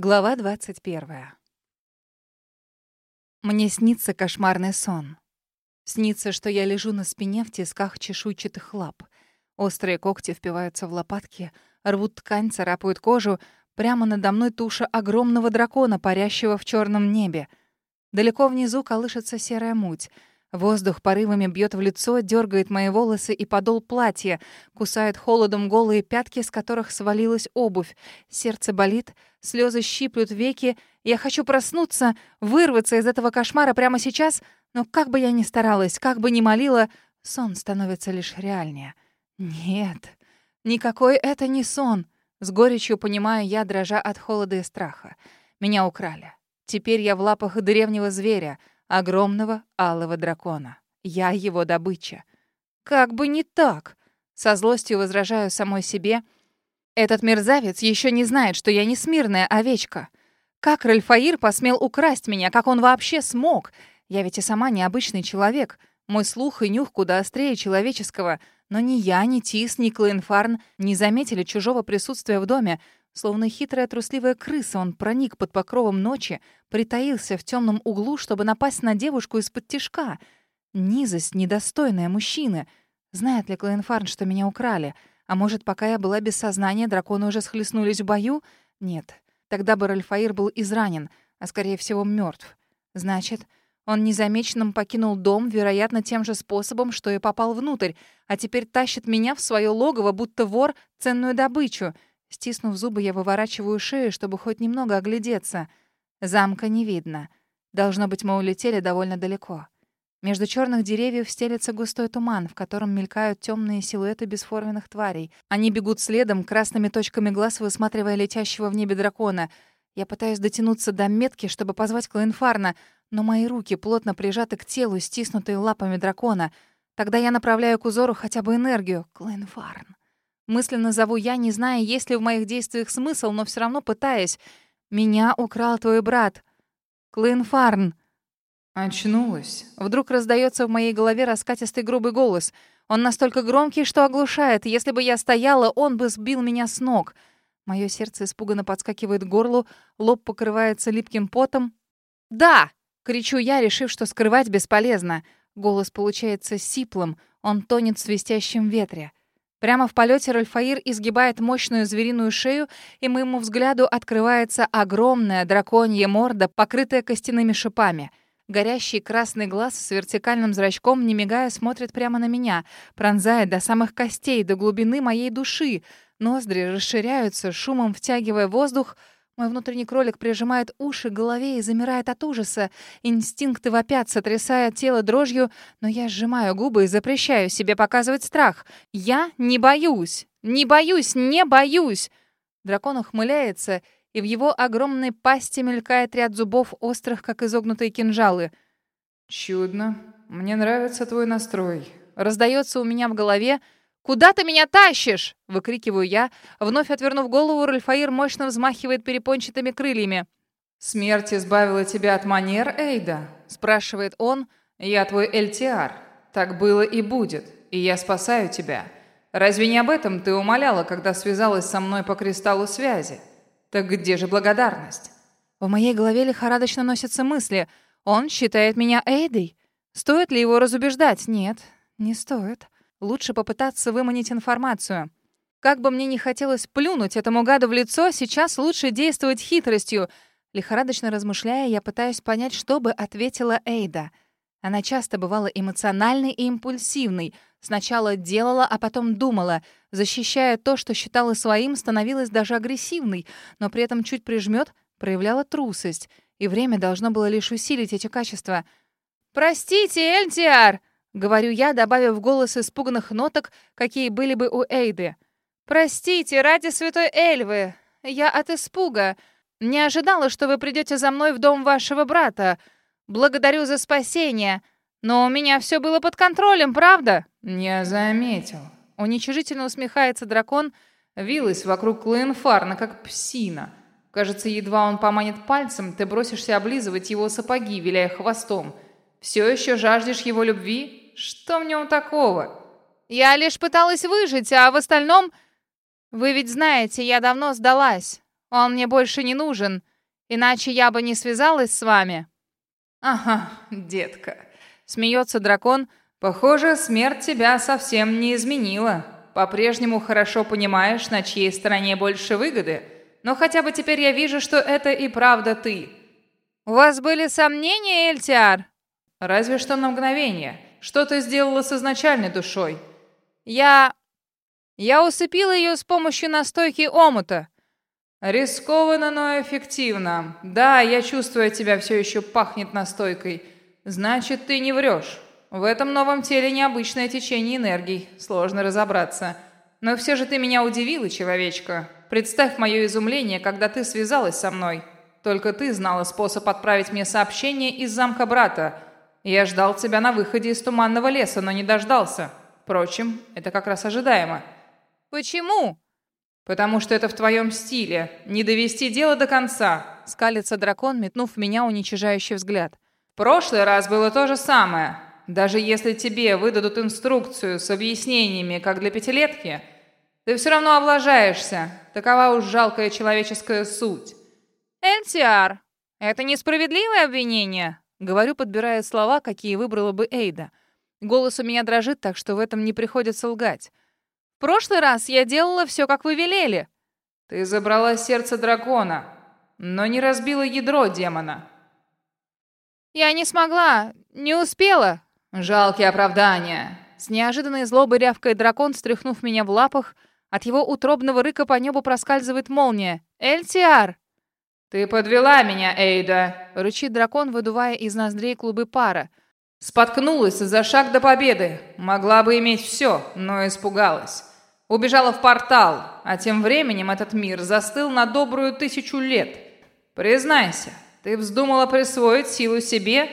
Глава 21. Мне снится кошмарный сон. Снится, что я лежу на спине в тисках чешуйчатых лап. Острые когти впиваются в лопатки, рвут ткань, царапают кожу. Прямо надо мной туша огромного дракона, парящего в черном небе. Далеко внизу колышется серая муть — Воздух порывами бьет в лицо, дергает мои волосы и подол платья, кусает холодом голые пятки, с которых свалилась обувь. Сердце болит, слезы щиплют веки. Я хочу проснуться, вырваться из этого кошмара прямо сейчас, но как бы я ни старалась, как бы ни молила, сон становится лишь реальнее. Нет, никакой это не сон. С горечью понимаю я, дрожа от холода и страха. Меня украли. Теперь я в лапах древнего зверя — огромного алого дракона. Я его добыча. Как бы не так. Со злостью возражаю самой себе. Этот мерзавец еще не знает, что я не смирная овечка. Как Ральфаир посмел украсть меня? Как он вообще смог? Я ведь и сама необычный человек. Мой слух и нюх куда острее человеческого. Но ни я, ни Тис, ни Клоенфарн не заметили чужого присутствия в доме. Словно хитрая трусливая крыса, он проник под покровом ночи, притаился в темном углу, чтобы напасть на девушку из-под тишка. Низость, недостойная мужчины. Знает ли Клоенфарн, что меня украли? А может, пока я была без сознания, драконы уже схлестнулись в бою? Нет. Тогда бы Ральфаир был изранен, а, скорее всего, мертв. Значит, он незамеченным покинул дом, вероятно, тем же способом, что и попал внутрь, а теперь тащит меня в свое логово, будто вор, ценную добычу — Стиснув зубы, я выворачиваю шею, чтобы хоть немного оглядеться. Замка не видно. Должно быть, мы улетели довольно далеко. Между черных деревьев стелется густой туман, в котором мелькают темные силуэты бесформенных тварей. Они бегут следом, красными точками глаз высматривая летящего в небе дракона. Я пытаюсь дотянуться до метки, чтобы позвать Клоенфарна, но мои руки плотно прижаты к телу, стиснутые лапами дракона. Тогда я направляю к узору хотя бы энергию. Клоенфарн. Мысленно зову я, не зная, есть ли в моих действиях смысл, но все равно пытаясь. «Меня украл твой брат. Клин Фарн». Очнулась. Вдруг раздается в моей голове раскатистый грубый голос. Он настолько громкий, что оглушает. Если бы я стояла, он бы сбил меня с ног. Мое сердце испуганно подскакивает к горлу, лоб покрывается липким потом. «Да!» — кричу я, решив, что скрывать бесполезно. Голос получается сиплым, он тонет в свистящем ветре. Прямо в полете Ральфаир изгибает мощную звериную шею, и моему взгляду открывается огромная драконья морда, покрытая костяными шипами. Горящий красный глаз с вертикальным зрачком, не мигая, смотрит прямо на меня, пронзая до самых костей, до глубины моей души. Ноздри расширяются, шумом втягивая воздух — мой внутренний кролик прижимает уши к голове и замирает от ужаса. Инстинкты вопят, сотрясая тело дрожью, но я сжимаю губы и запрещаю себе показывать страх. Я не боюсь! Не боюсь! Не боюсь! Дракон ухмыляется, и в его огромной пасти мелькает ряд зубов, острых, как изогнутые кинжалы. «Чудно. Мне нравится твой настрой». Раздается у меня в голове, «Куда ты меня тащишь?» — выкрикиваю я. Вновь отвернув голову, Ральфаир мощно взмахивает перепончатыми крыльями. «Смерть избавила тебя от манер, Эйда?» — спрашивает он. «Я твой Эльтиар. Так было и будет, и я спасаю тебя. Разве не об этом ты умоляла, когда связалась со мной по кристаллу связи? Так где же благодарность?» В моей голове лихорадочно носятся мысли. Он считает меня Эйдой. Стоит ли его разубеждать? Нет, не стоит. Лучше попытаться выманить информацию. Как бы мне ни хотелось плюнуть этому гаду в лицо, сейчас лучше действовать хитростью. Лихорадочно размышляя, я пытаюсь понять, что бы ответила Эйда. Она часто бывала эмоциональной и импульсивной. Сначала делала, а потом думала. Защищая то, что считала своим, становилась даже агрессивной, но при этом чуть прижмет, проявляла трусость. И время должно было лишь усилить эти качества. «Простите, Эльтиар!» — говорю я, добавив в голос испуганных ноток, какие были бы у Эйды. «Простите, ради святой Эльвы, я от испуга. Не ожидала, что вы придете за мной в дом вашего брата. Благодарю за спасение. Но у меня все было под контролем, правда?» «Не заметил». Уничижительно усмехается дракон, вилась вокруг Клоенфарна, как псина. Кажется, едва он поманит пальцем, ты бросишься облизывать его сапоги, виляя хвостом. Все еще жаждешь его любви? Что в нем такого? Я лишь пыталась выжить, а в остальном... Вы ведь знаете, я давно сдалась. Он мне больше не нужен, иначе я бы не связалась с вами». «Ага, детка», — смеется дракон. «Похоже, смерть тебя совсем не изменила. По-прежнему хорошо понимаешь, на чьей стороне больше выгоды. Но хотя бы теперь я вижу, что это и правда ты». «У вас были сомнения, Эльтиар?» «Разве что на мгновение. Что ты сделала с изначальной душой?» «Я... я усыпила ее с помощью настойки омута». «Рискованно, но эффективно. Да, я чувствую, тебя все еще пахнет настойкой. Значит, ты не врешь. В этом новом теле необычное течение энергий. Сложно разобраться. Но все же ты меня удивила, человечка. Представь мое изумление, когда ты связалась со мной. Только ты знала способ отправить мне сообщение из замка брата. Я ждал тебя на выходе из туманного леса, но не дождался. Впрочем, это как раз ожидаемо. Почему? Потому что это в твоем стиле. Не довести дело до конца. Скалится дракон, метнув в меня уничижающий взгляд. В прошлый раз было то же самое. Даже если тебе выдадут инструкцию с объяснениями, как для пятилетки, ты все равно облажаешься. Такова уж жалкая человеческая суть. «Эльтиар, это несправедливое обвинение», — говорю, подбирая слова, какие выбрала бы Эйда. Голос у меня дрожит, так что в этом не приходится лгать. «В прошлый раз я делала все, как вы велели». «Ты забрала сердце дракона, но не разбила ядро демона». «Я не смогла, не успела». «Жалкие оправдания». С неожиданной злобой рявкает дракон, стряхнув меня в лапах. От его утробного рыка по небу проскальзывает молния. «Эльтиар!» «Ты подвела меня, Эйда!» — рычит дракон, выдувая из ноздрей клубы пара. «Споткнулась за шаг до победы. Могла бы иметь все, но испугалась. Убежала в портал, а тем временем этот мир застыл на добрую тысячу лет. Признайся, ты вздумала присвоить силу себе?»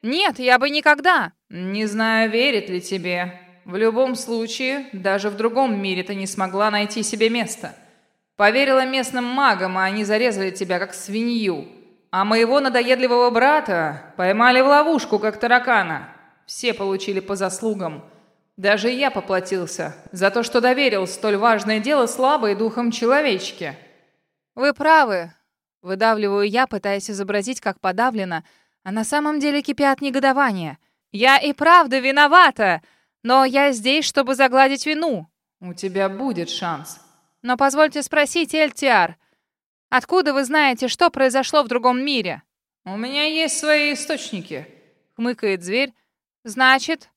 «Нет, я бы никогда!» «Не знаю, верит ли тебе. В любом случае, даже в другом мире ты не смогла найти себе место». Поверила местным магам, а они зарезали тебя, как свинью. А моего надоедливого брата поймали в ловушку, как таракана. Все получили по заслугам. Даже я поплатился за то, что доверил столь важное дело слабой духом человечке. Вы правы. Выдавливаю я, пытаясь изобразить, как подавлено, а на самом деле кипя от негодования. Я и правда виновата, но я здесь, чтобы загладить вину. У тебя будет шанс. Но позвольте спросить, Эльтиар, откуда вы знаете, что произошло в другом мире? У меня есть свои источники, хмыкает зверь. Значит,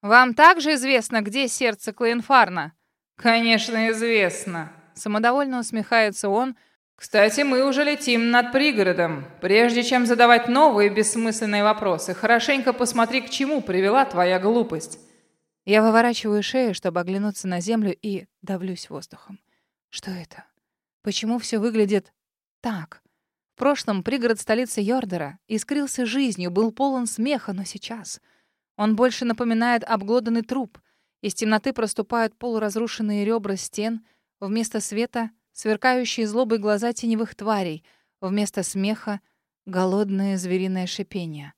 вам также известно, где сердце Клейнфарна? Конечно, известно, самодовольно усмехается он. Кстати, мы уже летим над пригородом. Прежде чем задавать новые бессмысленные вопросы, хорошенько посмотри, к чему привела твоя глупость. Я выворачиваю шею, чтобы оглянуться на землю и давлюсь воздухом. Что это? Почему все выглядит так? В прошлом пригород столицы Йордера искрился жизнью, был полон смеха, но сейчас он больше напоминает обглоданный труп. Из темноты проступают полуразрушенные ребра стен, вместо света — сверкающие злобой глаза теневых тварей, вместо смеха — голодное звериное шипение.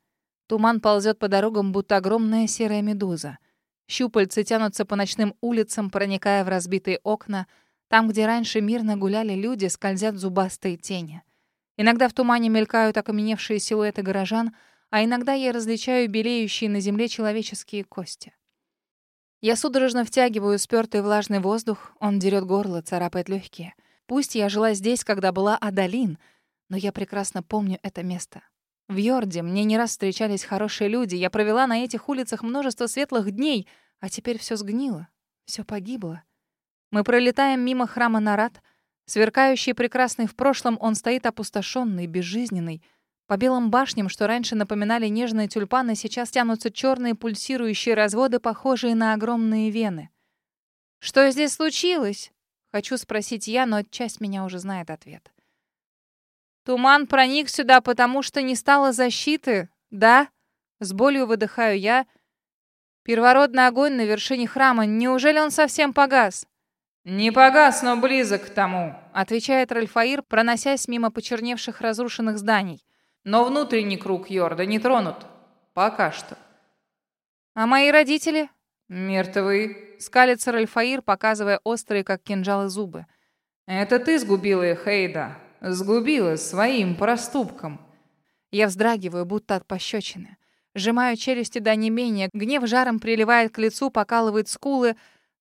Туман ползет по дорогам, будто огромная серая медуза. Щупальцы тянутся по ночным улицам, проникая в разбитые окна — там, где раньше мирно гуляли люди, скользят зубастые тени. Иногда в тумане мелькают окаменевшие силуэты горожан, а иногда я различаю белеющие на земле человеческие кости. Я судорожно втягиваю спёртый влажный воздух, он дерет горло, царапает легкие. Пусть я жила здесь, когда была Адалин, но я прекрасно помню это место. В Йорде мне не раз встречались хорошие люди, я провела на этих улицах множество светлых дней, а теперь все сгнило, все погибло. Мы пролетаем мимо храма Нарат. Сверкающий прекрасный в прошлом, он стоит опустошенный, безжизненный. По белым башням, что раньше напоминали нежные тюльпаны, сейчас тянутся черные пульсирующие разводы, похожие на огромные вены. «Что здесь случилось?» Хочу спросить я, но часть меня уже знает ответ. «Туман проник сюда, потому что не стало защиты, да?» С болью выдыхаю я. «Первородный огонь на вершине храма, неужели он совсем погас?» «Не погас, но близок к тому», — отвечает Ральфаир, проносясь мимо почерневших разрушенных зданий. «Но внутренний круг Йорда не тронут. Пока что». «А мои родители?» «Мертвы», — скалится Ральфаир, показывая острые, как кинжалы, зубы. «Это ты сгубила их, Эйда. Сгубила своим проступком. Я вздрагиваю, будто от пощечины. Сжимаю челюсти до менее, гнев жаром приливает к лицу, покалывает скулы.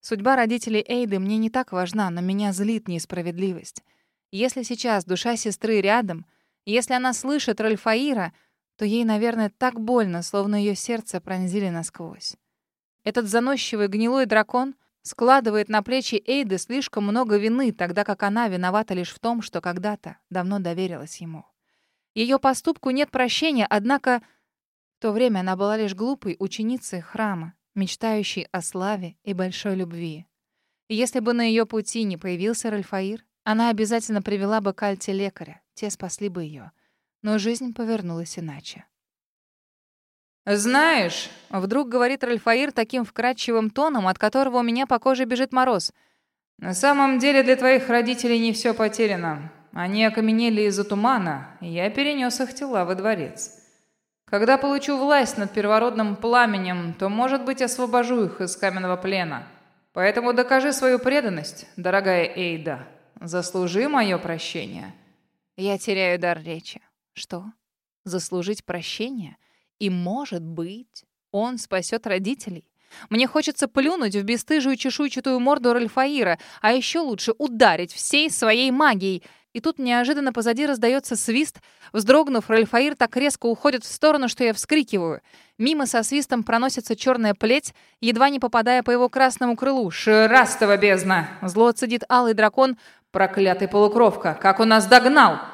Судьба родителей Эйды мне не так важна, но меня злит несправедливость. Если сейчас душа сестры рядом, если она слышит Ральфаира, то ей, наверное, так больно, словно ее сердце пронзили насквозь. Этот заносчивый гнилой дракон складывает на плечи Эйды слишком много вины, тогда как она виновата лишь в том, что когда-то давно доверилась ему. Ее поступку нет прощения, однако в то время она была лишь глупой ученицей храма, мечтающей о славе и большой любви. Если бы на ее пути не появился Ральфаир, она обязательно привела бы к Альте лекаря, те спасли бы ее. Но жизнь повернулась иначе. «Знаешь», — вдруг говорит Ральфаир таким вкрадчивым тоном, от которого у меня по коже бежит мороз. «На самом деле для твоих родителей не все потеряно. Они окаменели из-за тумана, и я перенес их тела во дворец. Когда получу власть над первородным пламенем, то, может быть, освобожу их из каменного плена. Поэтому докажи свою преданность, дорогая Эйда. Заслужи мое прощение». Я теряю дар речи. Что? Заслужить прощение? И, может быть, он спасет родителей? Мне хочется плюнуть в бесстыжую чешуйчатую морду Ральфаира, а еще лучше ударить всей своей магией — и тут неожиданно позади раздается свист. Вздрогнув, Ральфаир так резко уходит в сторону, что я вскрикиваю. Мимо со свистом проносится черная плеть, едва не попадая по его красному крылу. «Шерастого бездна!» Зло цедит алый дракон. «Проклятый полукровка! Как он нас догнал!»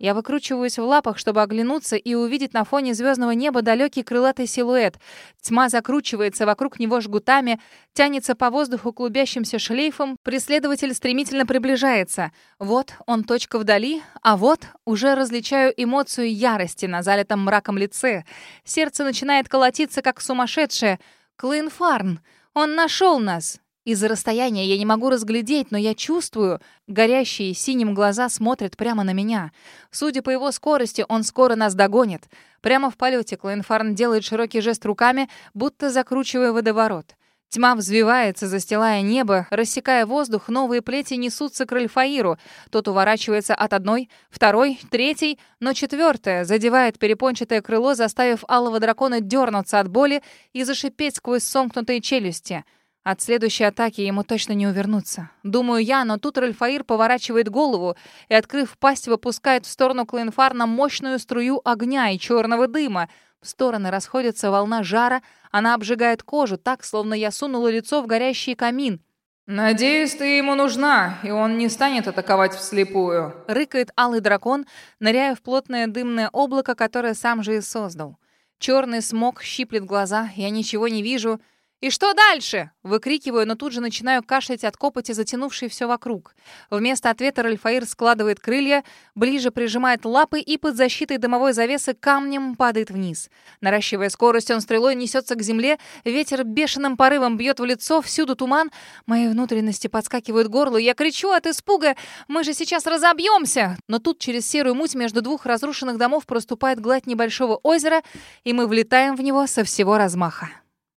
Я выкручиваюсь в лапах, чтобы оглянуться и увидеть на фоне звездного неба далекий крылатый силуэт. Тьма закручивается вокруг него жгутами, тянется по воздуху клубящимся шлейфом, преследователь стремительно приближается. Вот он точка вдали, а вот уже различаю эмоцию ярости на залитом мраком лице. Сердце начинает колотиться, как сумасшедшее. Клейнфарн! Он нашел нас! Из-за расстояния я не могу разглядеть, но я чувствую, горящие синим глаза смотрят прямо на меня. Судя по его скорости, он скоро нас догонит. Прямо в полете Клоенфарн делает широкий жест руками, будто закручивая водоворот. Тьма взвивается, застилая небо, рассекая воздух, новые плети несутся к Ральфаиру. Тот уворачивается от одной, второй, третьей, но четвертая задевает перепончатое крыло, заставив алого дракона дернуться от боли и зашипеть сквозь сомкнутые челюсти — от следующей атаки ему точно не увернуться. Думаю я, но тут Ральфаир поворачивает голову и, открыв пасть, выпускает в сторону Клинфарна мощную струю огня и черного дыма. В стороны расходится волна жара, она обжигает кожу так, словно я сунула лицо в горящий камин. «Надеюсь, ты ему нужна, и он не станет атаковать вслепую», — рыкает алый дракон, ныряя в плотное дымное облако, которое сам же и создал. Черный смог щиплет глаза, я ничего не вижу — «И что дальше?» — выкрикиваю, но тут же начинаю кашлять от копоти, затянувшей все вокруг. Вместо ответа Ральфаир складывает крылья, ближе прижимает лапы и под защитой дымовой завесы камнем падает вниз. Наращивая скорость, он стрелой несется к земле, ветер бешеным порывом бьет в лицо, всюду туман. Мои внутренности подскакивают к горлу, я кричу от испуга «Мы же сейчас разобьемся!» Но тут через серую муть между двух разрушенных домов проступает гладь небольшого озера, и мы влетаем в него со всего размаха.